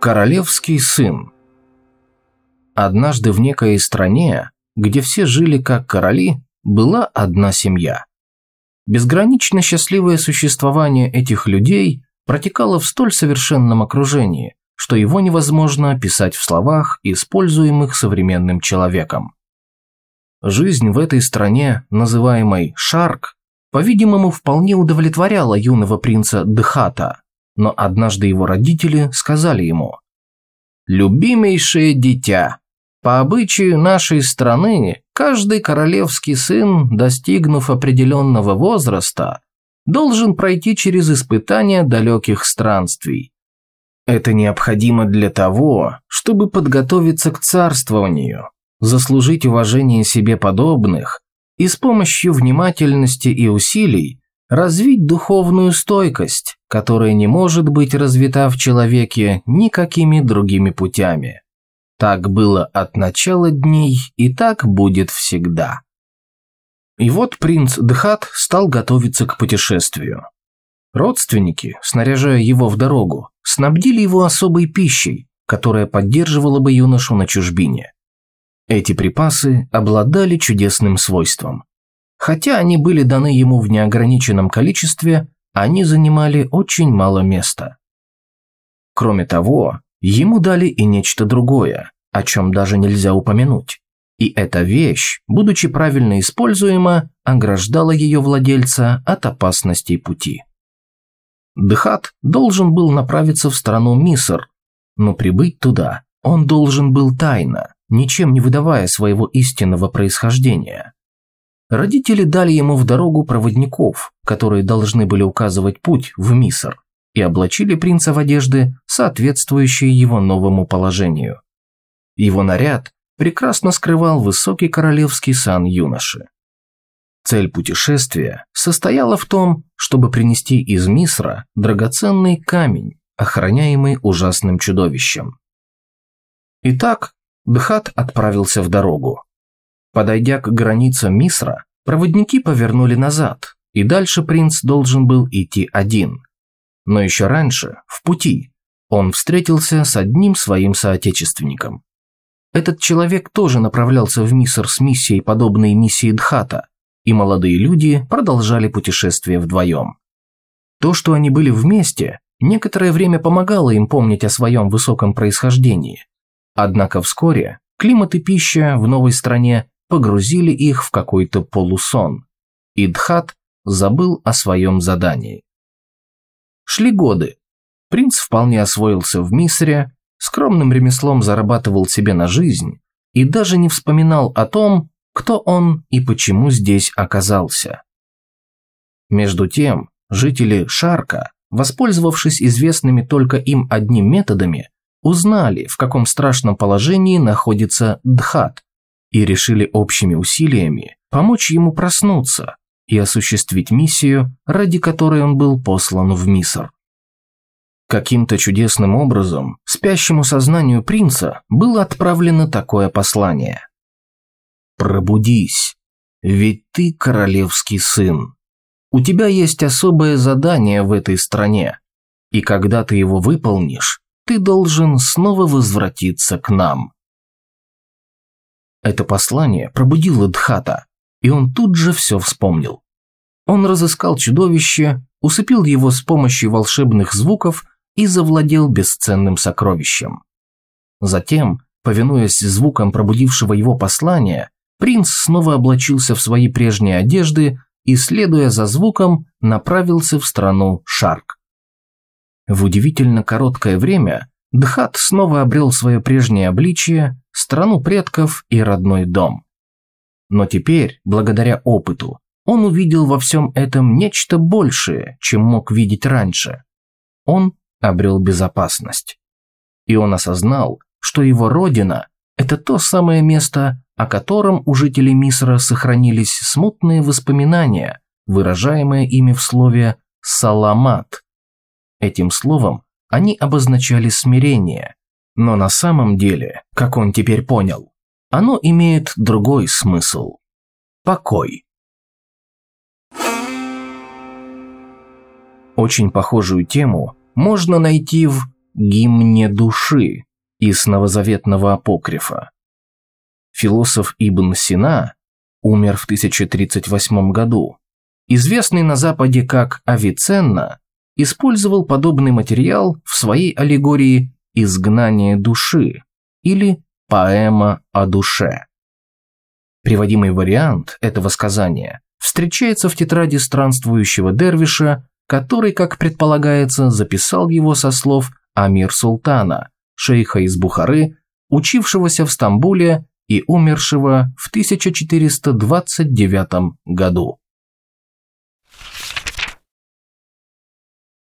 Королевский сын Однажды в некой стране, где все жили как короли, была одна семья. Безгранично счастливое существование этих людей протекало в столь совершенном окружении, что его невозможно описать в словах, используемых современным человеком. Жизнь в этой стране, называемой Шарк, по-видимому, вполне удовлетворяла юного принца Дхата, но однажды его родители сказали ему «Любимейшее дитя, по обычаю нашей страны, каждый королевский сын, достигнув определенного возраста, должен пройти через испытания далеких странствий. Это необходимо для того, чтобы подготовиться к царствованию, заслужить уважение себе подобных и с помощью внимательности и усилий развить духовную стойкость, которая не может быть развита в человеке никакими другими путями. Так было от начала дней и так будет всегда. И вот принц Дхат стал готовиться к путешествию. Родственники, снаряжая его в дорогу, снабдили его особой пищей, которая поддерживала бы юношу на чужбине. Эти припасы обладали чудесным свойством. Хотя они были даны ему в неограниченном количестве, они занимали очень мало места. Кроме того, ему дали и нечто другое, о чем даже нельзя упомянуть. И эта вещь, будучи правильно используема, ограждала ее владельца от опасностей пути. Дхат должен был направиться в страну Миср, но прибыть туда он должен был тайно, ничем не выдавая своего истинного происхождения. Родители дали ему в дорогу проводников, которые должны были указывать путь в Миср, и облачили принца в одежды, соответствующие его новому положению. Его наряд прекрасно скрывал высокий королевский сан юноши. Цель путешествия состояла в том, чтобы принести из Мисра драгоценный камень, охраняемый ужасным чудовищем. Итак, Дхат отправился в дорогу. Подойдя к границам Мисра, проводники повернули назад, и дальше принц должен был идти один. Но еще раньше, в пути, он встретился с одним своим соотечественником. Этот человек тоже направлялся в Миср с миссией, подобной миссии Дхата, и молодые люди продолжали путешествие вдвоем. То, что они были вместе, некоторое время помогало им помнить о своем высоком происхождении, Однако вскоре климат и пища в новой стране погрузили их в какой-то полусон, и Дхат забыл о своем задании. Шли годы. Принц вполне освоился в Мисре, скромным ремеслом зарабатывал себе на жизнь и даже не вспоминал о том, кто он и почему здесь оказался. Между тем, жители Шарка, воспользовавшись известными только им одним методами, узнали, в каком страшном положении находится Дхат, и решили общими усилиями помочь ему проснуться и осуществить миссию, ради которой он был послан в Миср. Каким-то чудесным образом спящему сознанию принца было отправлено такое послание. «Пробудись, ведь ты королевский сын. У тебя есть особое задание в этой стране, и когда ты его выполнишь, ты должен снова возвратиться к нам. Это послание пробудило Дхата, и он тут же все вспомнил. Он разыскал чудовище, усыпил его с помощью волшебных звуков и завладел бесценным сокровищем. Затем, повинуясь звукам пробудившего его послания, принц снова облачился в свои прежние одежды и, следуя за звуком, направился в страну Шарк. В удивительно короткое время Дхат снова обрел свое прежнее обличие, страну предков и родной дом. Но теперь, благодаря опыту, он увидел во всем этом нечто большее, чем мог видеть раньше. Он обрел безопасность. И он осознал, что его родина – это то самое место, о котором у жителей Мисра сохранились смутные воспоминания, выражаемые ими в слове «саламат», Этим словом они обозначали смирение, но на самом деле, как он теперь понял, оно имеет другой смысл – покой. Очень похожую тему можно найти в гимне души из новозаветного апокрифа. Философ Ибн Сина умер в 1038 году. Известный на Западе как Авиценна, использовал подобный материал в своей аллегории «Изгнание души» или «Поэма о душе». Приводимый вариант этого сказания встречается в тетради странствующего дервиша, который, как предполагается, записал его со слов Амир Султана, шейха из Бухары, учившегося в Стамбуле и умершего в 1429 году.